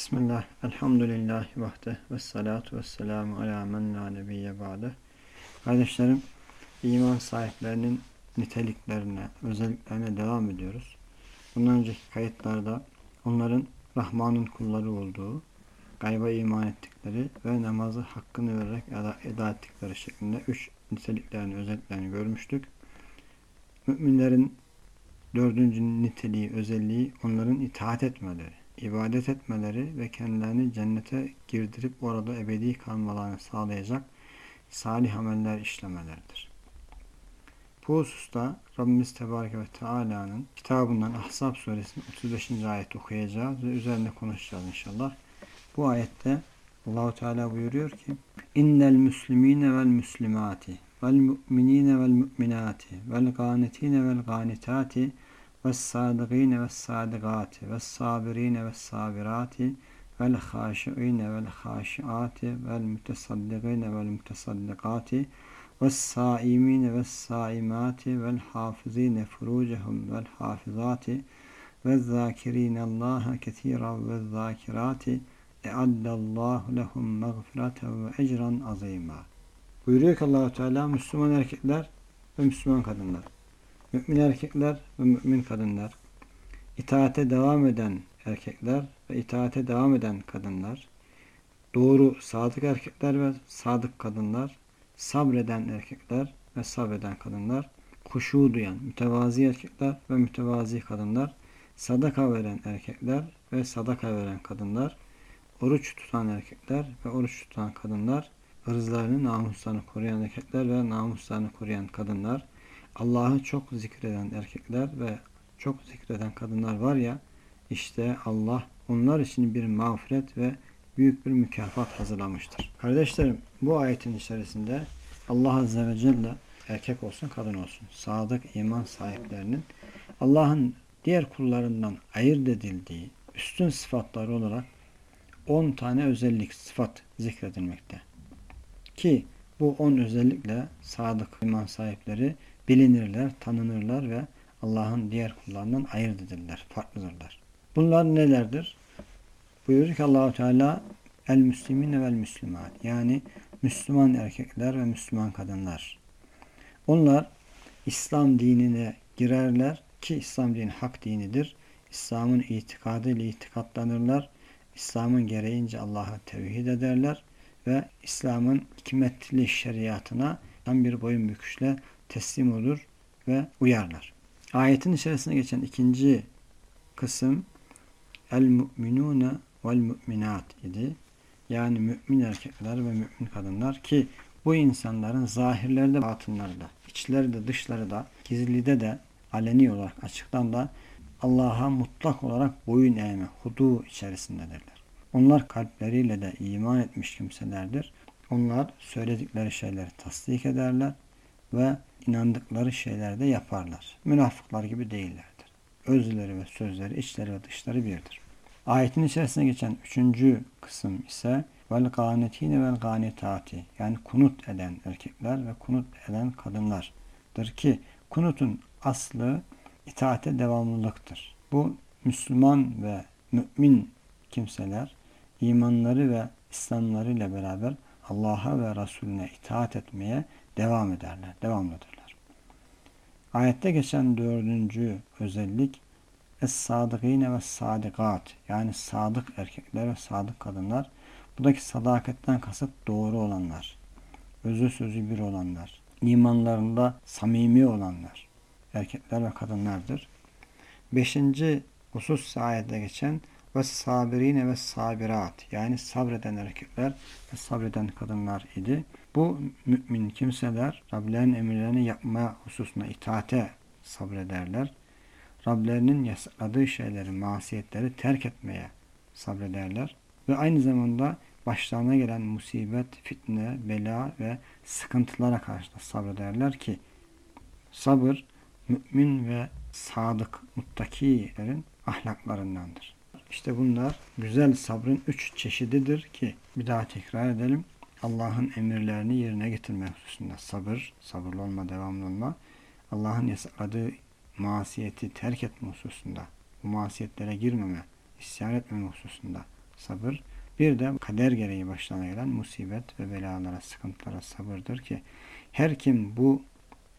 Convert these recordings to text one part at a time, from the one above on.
Bismillah, elhamdülillahi vahde ve salatu ve selamu ala men la nebiyye ba'de. Kardeşlerim, iman sahiplerinin niteliklerine, özelliklerine devam ediyoruz. Bundan önceki kayıtlarda onların Rahman'ın kulları olduğu, gayba iman ettikleri ve namazı hakkını vererek eda, eda ettikleri şeklinde üç niteliklerini, özelliklerini görmüştük. Müminlerin dördüncü niteliği, özelliği onların itaat etmeleri ibadet etmeleri ve kendilerini cennete girdirip orada ebedi kalmalarını sağlayacak salih ameller işlemeleridir. Bu hususta Rabbimiz Tebareke ve Teala'nın kitabından Ahzab suresinin 35. ayet okuyacağız ve üzerinde konuşacağız inşallah. Bu ayette Allahu Teala buyuruyor ki: "İnnel müslimine vel müslimati vel mu'minine vel mu'minati vel ganetine vel ganitati وَالصَّادِقِينَ وَالصَّادِقَاتِ وَالصَّابِرِينَ وَالصَّابِرَاتِ وَالْخَاشِعِينَ وَالْخَاشِعَاتِ وَالْمُتَصَدِّقِينَ وَالْمُتَصَدِّقَاتِ وَالصَّائِمِينَ وَالصَّائِمَاتِ وَالْحَافِظِينَ فُرُوجَهُمْ وَالْحَافِظَاتِ وَالذَّاكِرِينَ اللّٰهَ كَثِيرًا وَالذَّاكِرَاتِ اَعَدَّ اللّٰهُ لَهُمْ مَغْفِرَةً وَاَجْرًا عَظِيمًا Buyuruyor ki allah Teala Müslüman erkekler ve Müslüman kadınlar mümin erkekler ve mümin kadınlar, itaate devam eden erkekler ve itaate devam eden kadınlar, doğru sadık erkekler ve sadık kadınlar, sabreden erkekler ve sabreden kadınlar, kuşu duyan mütevazi erkekler ve mütevazi kadınlar, sadaka veren erkekler ve sadaka veren kadınlar, oruç tutan erkekler ve oruç tutan kadınlar, ırzlarını, namuslarını koruyan erkekler ve namuslarını koruyan kadınlar, Allah'ı çok zikreden erkekler ve çok zikreden kadınlar var ya işte Allah onlar için bir mağfiret ve büyük bir mükafat hazırlamıştır. Kardeşlerim bu ayetin içerisinde Allah Azze ve Celle erkek olsun kadın olsun sadık iman sahiplerinin Allah'ın diğer kullarından ayırt edildiği üstün sıfatları olarak 10 tane özellik sıfat zikredilmekte. Ki bu 10 özellikle sadık iman sahipleri bilinirler, tanınırlar ve Allah'ın diğer kullarından ayırt edilirler, farklıdırlar. Bunlar nelerdir? Buyuruyor ki Allahu Teala el müslimine vel müslüman yani Müslüman erkekler ve Müslüman kadınlar. Onlar İslam dinine girerler ki İslam dini hak dinidir. İslam'ın itikadıyla itikatlanırlar. İslam'ın gereğince Allah'a tevhid ederler ve İslam'ın hikmetli şeriatına tam bir boyun büküşle teslim olur ve uyarlar. Ayetin içerisinde geçen ikinci kısım el mu'minune vel mu'minat idi. Yani mümin erkekler ve mümin kadınlar ki bu insanların zahirlerde batınları da, içleri de dışları da, gizlide de, aleni olarak açıktan da Allah'a mutlak olarak boyun eğme, hudu içerisindedirler. Onlar kalpleriyle de iman etmiş kimselerdir. Onlar söyledikleri şeyleri tasdik ederler ve inandıkları şeylerde yaparlar. Münafıklar gibi değillerdir. Özleri ve sözleri, içleri ve dışları birdir. Ayetin içerisinde geçen üçüncü kısım ise vel ganetine vel ganetati yani kunut eden erkekler ve kunut eden kadınlardır ki kunutun aslı itaate devamlılıktır. Bu Müslüman ve mümin kimseler imanları ve İslamlarıyla beraber Allah'a ve Resulüne itaat etmeye devam ederler, devamlıdırlar. Ayette geçen dördüncü özellik Es-sadıkine ve sadikat yani sadık erkekler ve sadık kadınlar. Buradaki sadaketten kasıt doğru olanlar, özü sözü bir olanlar, imanlarında samimi olanlar, erkekler ve kadınlardır. Beşinci husus ayette geçen ve sabirine ve sabirat yani sabreden erkekler ve sabreden kadınlar idi. Bu mümin kimseler Rablerinin emirlerini yapma hususuna itaate sabrederler. Rablerinin yasakladığı şeyleri, masiyetleri terk etmeye sabrederler. Ve aynı zamanda başlarına gelen musibet, fitne, bela ve sıkıntılara karşı da sabrederler ki sabır mümin ve sadık muttakilerin ahlaklarındandır. İşte bunlar güzel sabrın üç çeşididir ki bir daha tekrar edelim. Allah'ın emirlerini yerine getirme hususunda sabır, sabırlı olma, devamlı olma. Allah'ın yasakladığı masiyeti terk etme hususunda, bu masiyetlere girmeme, isyan etmeme hususunda sabır. Bir de kader gereği başlarına gelen musibet ve belalara, sıkıntılara sabırdır ki her kim bu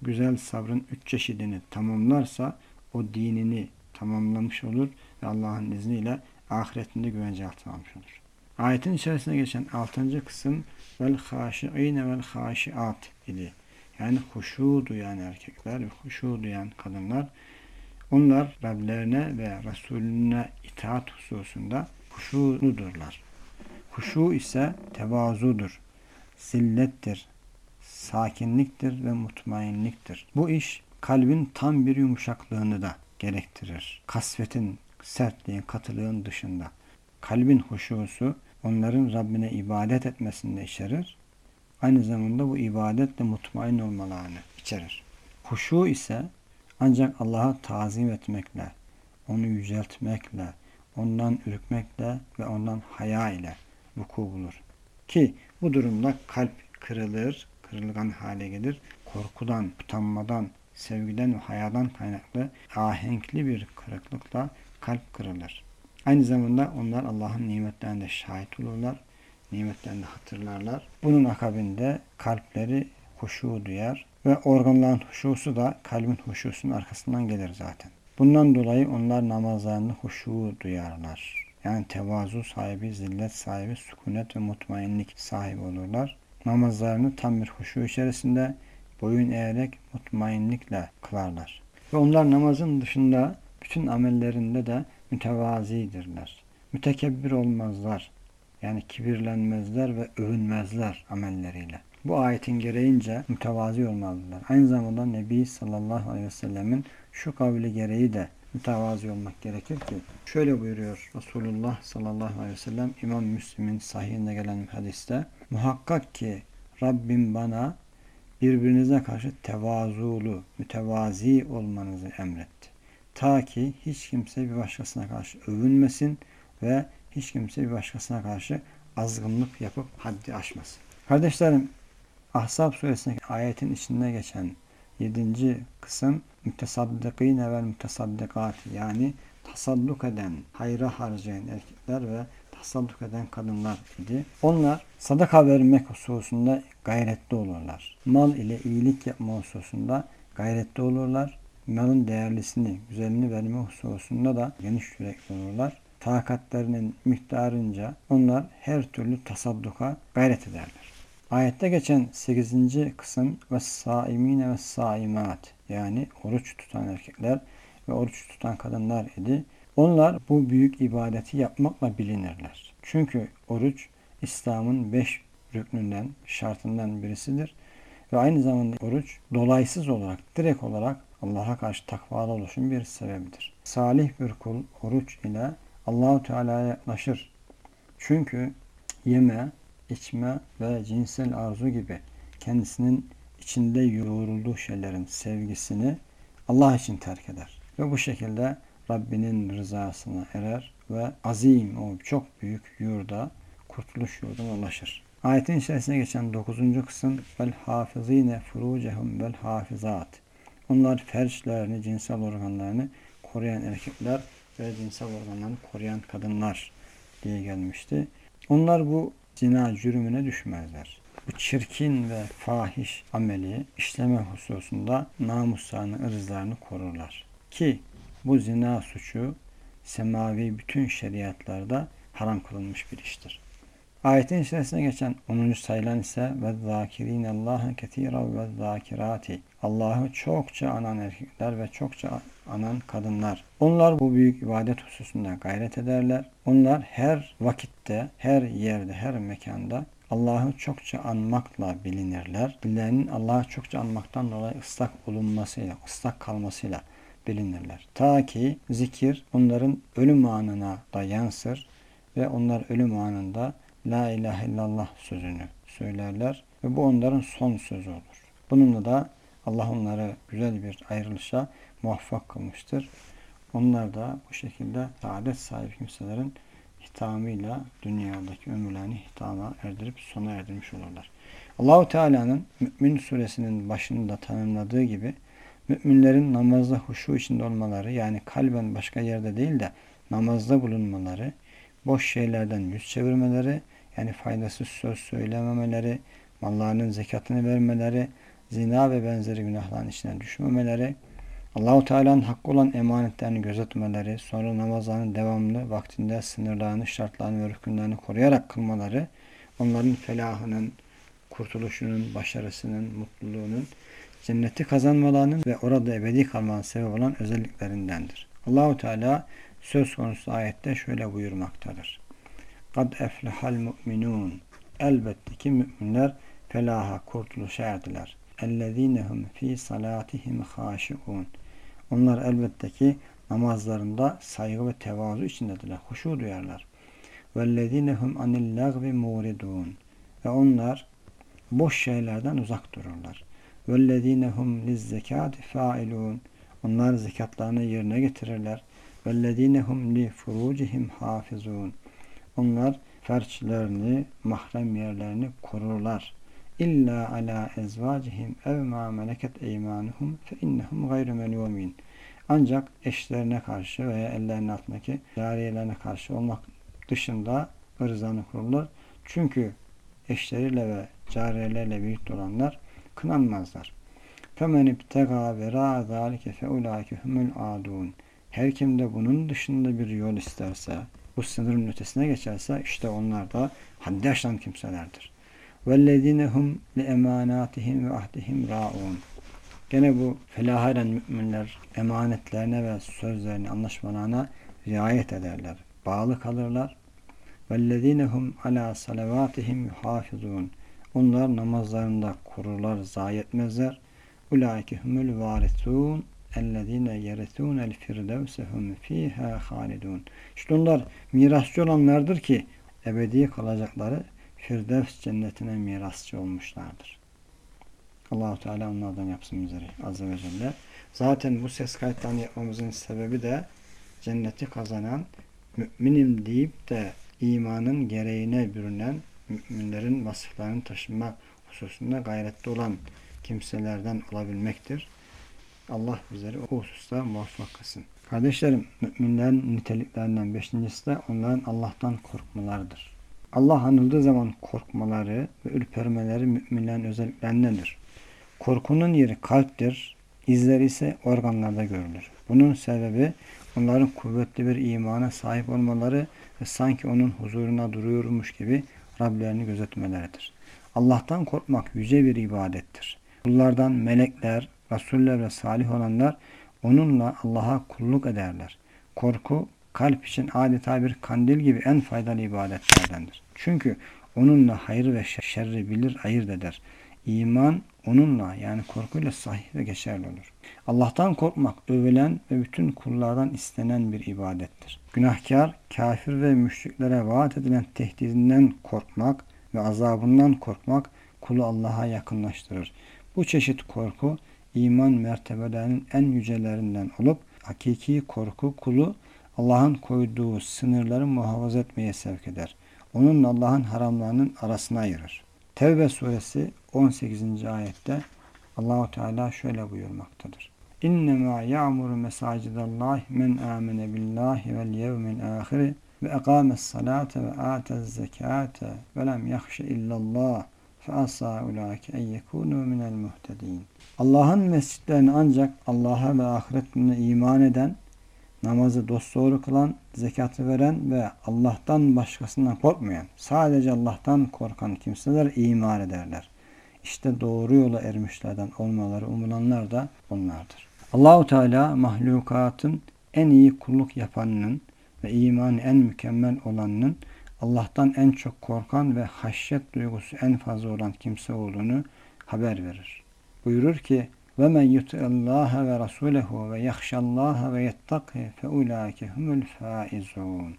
güzel sabrın üç çeşidini tamamlarsa o dinini tamamlamış olur ve Allah'ın izniyle ahiretinde güvence altına almış olur. Ayetin içerisinde geçen altıncı kısım vel haşi'ine vel haşi'at idi. Yani huşu duyan erkekler ve huşu duyan kadınlar onlar Rablerine ve Resulüne itaat hususunda huşuludurlar. Huşu ise tevazudur, zillettir, sakinliktir ve mutmainliktir. Bu iş kalbin tam bir yumuşaklığını da gerektirir. Kasvetin, sertliğin, katılığın dışında. Kalbin huşusu onların Rabbine ibadet etmesinde içerir. Aynı zamanda bu ibadetle mutmain olmalarını içerir. Huşu ise ancak Allah'a tazim etmekle, onu yüceltmekle, ondan ürkmekle ve ondan haya ile vuku bulur. Ki bu durumda kalp kırılır, kırılgan hale gelir. Korkudan, utanmadan, sevgiden ve hayadan kaynaklı ahenkli bir kırıklıkla kalp kırılır. Aynı zamanda onlar Allah'ın nimetlerinde şahit olurlar. Nimetlerini hatırlarlar. Bunun akabinde kalpleri huşu duyar ve organların huşusu da kalbin huşusunun arkasından gelir zaten. Bundan dolayı onlar namazlarını huşu duyarlar. Yani tevazu sahibi, zillet sahibi, sükunet ve mutmainlik sahibi olurlar. Namazlarını tam bir huşu içerisinde boyun eğerek mutmainlikle kılarlar. Ve onlar namazın dışında bütün amellerinde de mütevazidirler. Mütekebbir olmazlar. Yani kibirlenmezler ve övünmezler amelleriyle. Bu ayetin gereğince mütevazi olmalılar. Aynı zamanda Nebi sallallahu aleyhi ve sellemin şu kavli gereği de mütevazi olmak gerekir ki şöyle buyuruyor Resulullah sallallahu aleyhi ve sellem İmam Müslim'in sahihinde gelen hadiste muhakkak ki Rabbim bana birbirinize karşı tevazulu, mütevazi olmanızı emretti. Ta ki hiç kimse bir başkasına karşı övünmesin ve hiç kimse bir başkasına karşı azgınlık yapıp haddi aşmasın. Kardeşlerim, Ahzab suresindeki ayetin içinde geçen 7. kısım mütesaddikine ve mütesaddikat yani tasadduk eden, hayra harcayan erkekler ve tasadduk eden kadınlar idi. Onlar sadaka vermek hususunda gayretli olurlar. Mal ile iyilik yapma hususunda gayretli olurlar. Malın değerlisini, güzelini verme hususunda da geniş yürekli olurlar. Takatlerinin miktarınca onlar her türlü tasadduka gayret ederler. Ayette geçen 8. kısım ve saimine ve saimat yani oruç tutan erkekler ve oruç tutan kadınlar idi. Onlar bu büyük ibadeti yapmakla bilinirler. Çünkü oruç İslam'ın beş rüknünden, şartından birisidir. Ve aynı zamanda oruç dolaysız olarak, direkt olarak Allah'a karşı takvalı oluşun bir sebebidir. Salih bir kul oruç ile Allahu Teala'ya yaklaşır. Çünkü yeme, içme ve cinsel arzu gibi kendisinin içinde yoğrulduğu şeylerin sevgisini Allah için terk eder. Ve bu şekilde Rabbinin rızasına erer ve azim o çok büyük yurda, kurtuluş yurduna ulaşır. Ayetin içerisine geçen 9. kısım vel hafizine furucehum vel hafizat. Onlar ferçlerini, cinsel organlarını koruyan erkekler ve cinsel organlarını koruyan kadınlar diye gelmişti. Onlar bu zina cürümüne düşmezler. Bu çirkin ve fahiş ameli işleme hususunda namuslarını, ırzlarını korurlar. Ki bu zina suçu semavi bütün şeriatlarda haram kılınmış bir iştir. Ayetin içerisine geçen 10. sayılan ise ve zâkirîne Allah'ı ketîra ve zâkirâti. Allah'ı çokça anan erkekler ve çokça anan kadınlar. Onlar bu büyük ibadet hususunda gayret ederler. Onlar her vakitte, her yerde, her mekanda Allah'ı çokça anmakla bilinirler. Dillerinin Allah'ı çokça anmaktan dolayı ıslak olunmasıyla, ıslak kalmasıyla bilinirler. Ta ki zikir onların ölüm anına da yansır ve onlar ölüm anında La ilahe illallah sözünü söylerler ve bu onların son sözü olur. Bununla da Allah onları güzel bir ayrılışa muvaffak kılmıştır. Onlar da bu şekilde saadet sahibi kimselerin hitamıyla dünyadaki ömürlerini hitama erdirip sona erdirmiş olurlar. Allahu Teala'nın Mümin suresinin başında tanımladığı gibi müminlerin namazda huşu içinde olmaları yani kalben başka yerde değil de namazda bulunmaları boş şeylerden yüz çevirmeleri, yani faydasız söz söylememeleri, mallarının zekatını vermeleri, zina ve benzeri günahların içine düşmemeleri, Allahu Teala'nın hakkı olan emanetlerini gözetmeleri, sonra namazlarını devamlı, vaktinde sınırlarını, şartlarını ve rükünlerini koruyarak kılmaları, onların felahının, kurtuluşunun, başarısının, mutluluğunun, cenneti kazanmalarının ve orada ebedi kalmanın sebep olan özelliklerindendir. Allahu Teala söz konusu ayette şöyle buyurmaktadır. Kad eflehal mu'minun. Elbette ki müminler felaha, kurtuluşa erdiler. Ellezinehum fi salatihim haşiun. Onlar elbette ki namazlarında saygı ve tevazu içindedirler. Huşu duyarlar. Vellezinehum anil lagvi muridun. Ve onlar boş şeylerden uzak dururlar. Vellezinehum liz zekati failun. Onlar zekatlarını yerine getirirler. Vellezinehum li furucihim hafizun. Onlar ferçlerini, mahrem yerlerini korurlar. İlla ala ezvacihim ev ma meleket eymanuhum fe innehum gayru melumin. Ancak eşlerine karşı veya ellerinin altındaki cariyelerine karşı olmak dışında ırzanı kururlar. Çünkü eşleriyle ve cariyelerle birlikte olanlar kınanmazlar. İbtega vera zalike fe ulaike humul adun. Her kim de bunun dışında bir yol isterse, bu sınırın ötesine geçerse işte onlar da haddi aşan kimselerdir. وَالَّذِينَ هُمْ لِاَمَانَاتِهِمْ وَاَهْدِهِمْ رَاءُونَ Gene bu felaha eren müminler emanetlerine ve sözlerine, anlaşmalarına riayet ederler. Bağlı kalırlar. وَالَّذِينَ هُمْ عَلَى صَلَوَاتِهِمْ يُحَافِظُونَ Onlar namazlarında korurlar, zayi etmezler. اُولَٰئِكَ هُمُ الْوَارِثُونَ اَلَّذ۪ينَ يَرِثُونَ الْفِرْدَوْسَ هُمْ ف۪يهَا خَالِدُونَ İşte onlar mirasçı olanlardır ki ebedi kalacakları Firdevs cennetine mirasçı olmuşlardır. Allahu Teala onlardan yapsın bizleri azze ve celle. Zaten bu ses kayıtlarını yapmamızın sebebi de cenneti kazanan müminim deyip de imanın gereğine bürünen müminlerin vasıflarını taşıma hususunda gayretli olan kimselerden olabilmektir. Allah bizleri o hususta muvaffak kılsın. Kardeşlerim, müminlerin niteliklerinden beşincisi de onların Allah'tan korkmalarıdır. Allah anıldığı zaman korkmaları ve ürpermeleri müminlerin özelliklerindendir. Korkunun yeri kalptir, izleri ise organlarda görülür. Bunun sebebi onların kuvvetli bir imana sahip olmaları ve sanki onun huzuruna duruyormuş gibi Rablerini gözetmeleridir. Allah'tan korkmak yüce bir ibadettir. Kullardan melekler, Resuller ve salih olanlar onunla Allah'a kulluk ederler. Korku kalp için adeta bir kandil gibi en faydalı ibadetlerdendir. Çünkü onunla hayır ve şerri bilir, ayırt eder. İman onunla yani korkuyla sahih ve geçerli olur. Allah'tan korkmak övülen ve bütün kullardan istenen bir ibadettir. Günahkar, kafir ve müşriklere vaat edilen tehdidinden korkmak ve azabından korkmak kulu Allah'a yakınlaştırır. Bu çeşit korku iman mertebelerinin en yücelerinden olup hakiki korku kulu Allah'ın koyduğu sınırları muhafaza etmeye sevk eder. Onun Allah'ın haramlarının arasına ayırır. Tevbe suresi 18. ayette Allahu Teala şöyle buyurmaktadır. İnnemâ ya'muru mesacidallahi men amene billahi vel yevmil ahiri ve ekâmes salate ve âtez zekâte ve lem yahşe illallah asâ ulâke en yekûnû minel muhtedîn. Allah'ın mescitlerini ancak Allah'a ve ahiret gününe iman eden, namazı dosdoğru kılan, zekatı veren ve Allah'tan başkasından korkmayan, sadece Allah'tan korkan kimseler iman ederler. İşte doğru yola ermişlerden olmaları umulanlar da onlardır. Allahu Teala mahlukatın en iyi kulluk yapanının ve imanı en mükemmel olanının Allah'tan en çok korkan ve haşyet duygusu en fazla olan kimse olduğunu haber verir. Buyurur ki ve men yuti'allaha ve rasulehu ve yahşallaha ve yettaki fe ulaike humul faizun.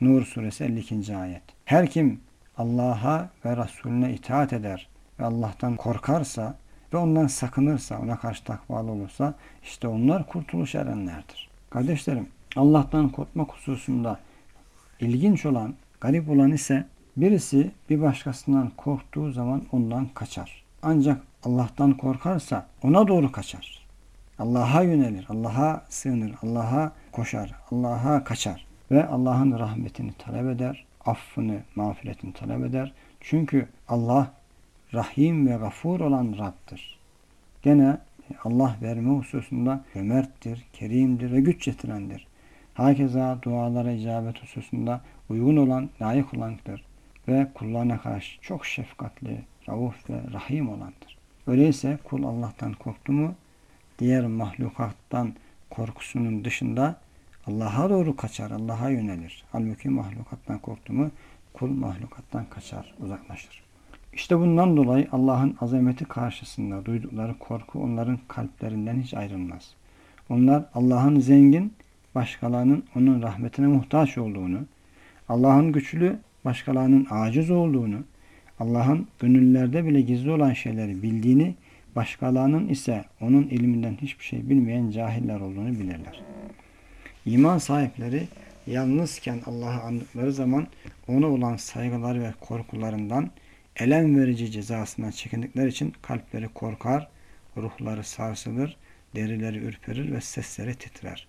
Nur suresi 52. ayet. Her kim Allah'a ve Resulüne itaat eder ve Allah'tan korkarsa ve ondan sakınırsa, ona karşı takvalı olursa işte onlar kurtuluş erenlerdir. Kardeşlerim, Allah'tan korkmak hususunda ilginç olan, garip olan ise birisi bir başkasından korktuğu zaman ondan kaçar. Ancak Allah'tan korkarsa ona doğru kaçar. Allah'a yönelir, Allah'a sığınır, Allah'a koşar, Allah'a kaçar. ve Allah'ın rahmetini talep eder, affını, mağfiretini talep eder. Çünkü Allah Rahim ve Gafur olan Rab'dır. Gene Allah verme hususunda cömerttir, kerimdir ve güç getirendir. Hakeza dualara icabet hususunda uygun olan, layık olandır ve kullarına karşı çok şefkatli, rauf ve rahim olandır. Öyleyse kul Allah'tan korktu mu diğer mahlukattan korkusunun dışında Allah'a doğru kaçar, Allah'a yönelir. Halbuki mahlukattan korktu mu kul mahlukattan kaçar, uzaklaşır. İşte bundan dolayı Allah'ın azameti karşısında duydukları korku onların kalplerinden hiç ayrılmaz. Onlar Allah'ın zengin, başkalarının onun rahmetine muhtaç olduğunu, Allah'ın güçlü, başkalarının aciz olduğunu, Allah'ın gönüllerde bile gizli olan şeyleri bildiğini, başkalarının ise onun ilminden hiçbir şey bilmeyen cahiller olduğunu bilirler. İman sahipleri yalnızken Allah'ı andıkları zaman ona olan saygıları ve korkularından elem verici cezasından çekindikleri için kalpleri korkar, ruhları sarsılır, derileri ürperir ve sesleri titrer.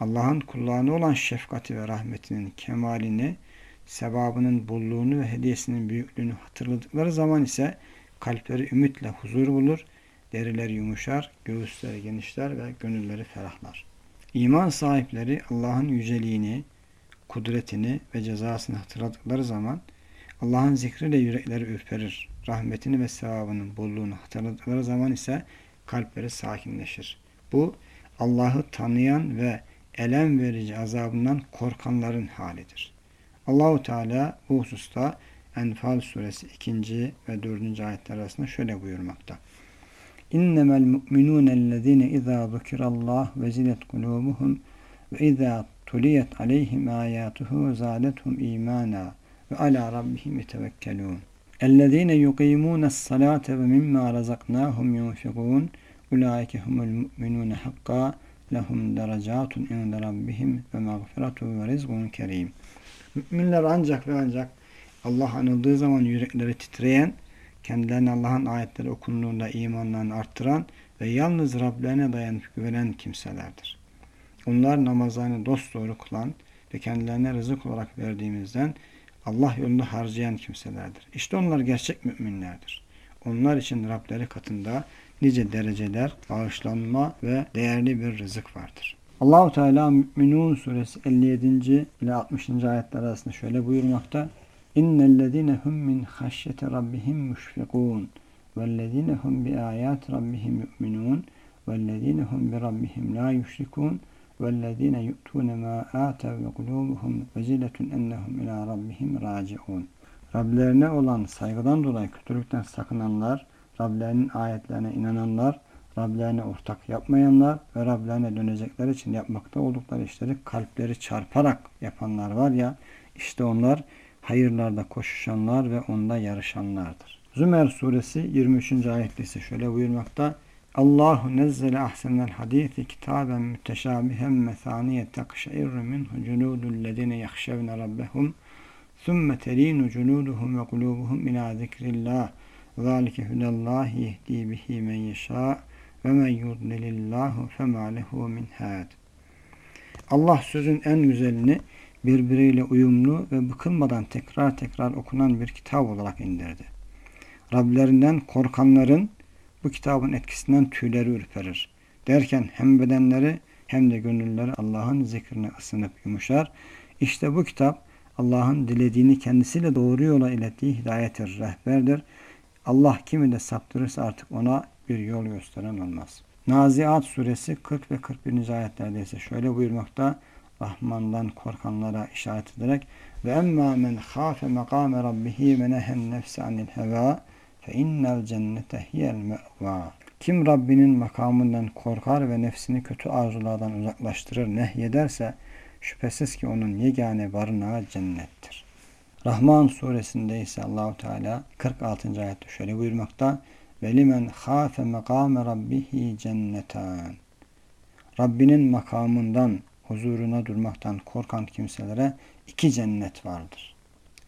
Allah'ın kullarına olan şefkati ve rahmetinin kemalini, sevabının bolluğunu ve hediyesinin büyüklüğünü hatırladıkları zaman ise kalpleri ümitle huzur bulur, derileri yumuşar, göğüsleri genişler ve gönülleri ferahlar. İman sahipleri Allah'ın yüceliğini, kudretini ve cezasını hatırladıkları zaman Allah'ın zikriyle yürekleri ürperir. Rahmetini ve sevabının bolluğunu hatırladıkları zaman ise kalpleri sakinleşir. Bu Allah'ı tanıyan ve elem verici azabından korkanların halidir. Allahu Teala bu hususta Enfal suresi 2. ve 4. ayetler arasında şöyle buyurmakta. İnnemel mu'minûne ellezîne izâ zukirallah ve zilet kulûbuhum ve izâ tuliyet aleyhim âyâtuhu zâdethum îmâna ve alâ rabbihim yetevekkelûn. Yuqîmûnes salâte ve mimmâ razaknâhum yunfikûn ulaike humul mu'minûne hakkâ lehum derecatun inde rabbihim ve mağfiretun ve rizkun kerim. Müminler ancak ve ancak Allah anıldığı zaman yürekleri titreyen, kendilerine Allah'ın ayetleri okunduğunda imanlarını arttıran ve yalnız Rablerine dayanıp güvenen kimselerdir. Onlar namazlarını dosdoğru kılan ve kendilerine rızık olarak verdiğimizden Allah yolunda harcayan kimselerdir. İşte onlar gerçek müminlerdir. Onlar için Rableri katında nice dereceler, bağışlanma ve değerli bir rızık vardır. Allahu Teala Müminun suresi 57. ile 60. ayetler arasında şöyle buyurmakta. İnnellezine hum min haşyeti rabbihim müşfikun vellezine hum bi ayati rabbihim yu'minun vellezine hum bi rabbihim la yüşrikun vellezine yu'tune ma atev ve kulubuhum veziletun ennehum ila rabbihim raciun. Rablerine olan saygıdan dolayı kötülükten sakınanlar, Rablerinin ayetlerine inananlar, Rablerine ortak yapmayanlar ve Rablerine dönecekler için yapmakta oldukları işleri kalpleri çarparak yapanlar var ya, işte onlar hayırlarda koşuşanlar ve onda yarışanlardır. Zümer suresi 23. ayette ise şöyle buyurmakta. Allahu nezzele ahsenel hadisi kitaben müteşabihem mesaniye takşeirru minhu culudul lezine yakşevne rabbehum thumme terinu culuduhum ve kulubuhum ila zikrillah Zalike hudallahi yehdi bihi men yasha ve men yudlilillahu fema lehu min had. Allah sözün en güzelini birbiriyle uyumlu ve bıkılmadan tekrar tekrar okunan bir kitap olarak indirdi. Rablerinden korkanların bu kitabın etkisinden tüyleri ürperir. Derken hem bedenleri hem de gönülleri Allah'ın zikrine ısınıp yumuşar. İşte bu kitap Allah'ın dilediğini kendisiyle doğru yola ilettiği hidayettir, rehberdir. Allah kimi de saptırırsa artık ona bir yol gösteren olmaz. Naziat suresi 40 ve 41. ayetlerde ise şöyle buyurmakta. Rahman'dan korkanlara işaret ederek ve emma men khafe makame rabbihi ve nehen nefsi anil heva fe innel cennete hiyel me'va. Kim Rabbinin makamından korkar ve nefsini kötü arzulardan uzaklaştırır, nehyederse şüphesiz ki onun yegane barınağı cennettir. Rahman suresinde ise Allahu Teala 46. ayette şöyle buyurmakta: "Ve limen khafe makame rabbihi cennetan." Rabbinin makamından huzuruna durmaktan korkan kimselere iki cennet vardır.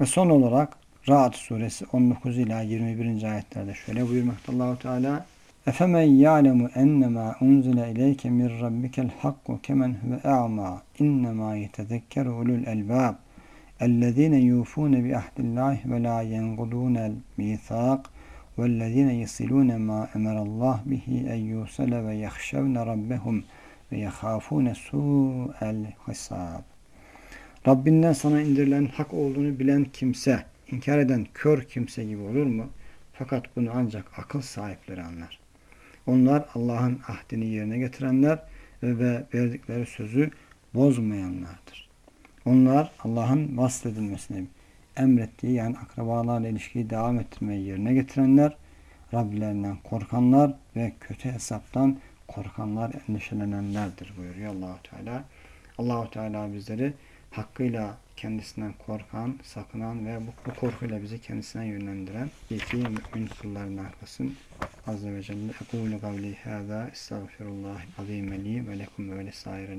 Ve son olarak Ra'd suresi 19 ila 21. ayetlerde şöyle buyurmakta Allahu Teala Efemen ya'lemu ennemâ unzile ileyke min rabbikel hakku kemen huve a'mâ innemâ yetezekkeru ulul elbâb bi ahdillahi ve lâ yenqudûnel mîthâk vellezîne yesilûne mâ emerallah bihi en yusale ve yahşevne rabbehum ve yehâfûne su'el hesâb. Rabbinden sana indirilen hak olduğunu bilen kimse, inkar eden kör kimse gibi olur mu? Fakat bunu ancak akıl sahipleri anlar. Onlar Allah'ın ahdini yerine getirenler ve verdikleri sözü bozmayanlardır. Onlar Allah'ın vasfedilmesini emrettiği yani akrabalarla ilişkiyi devam ettirmeyi yerine getirenler, Rabbilerinden korkanlar ve kötü hesaptan korkanlar, endişelenenlerdir buyuruyor Allahu Teala. Allahu Teala bizleri hakkıyla kendisinden korkan, sakınan ve bu, bu korkuyla bizi kendisine yönlendiren iki mümin kullarından kılsın. Azze ve Celle ekulu kavli hâzâ estağfirullah azîme li ve lekum ve lesairel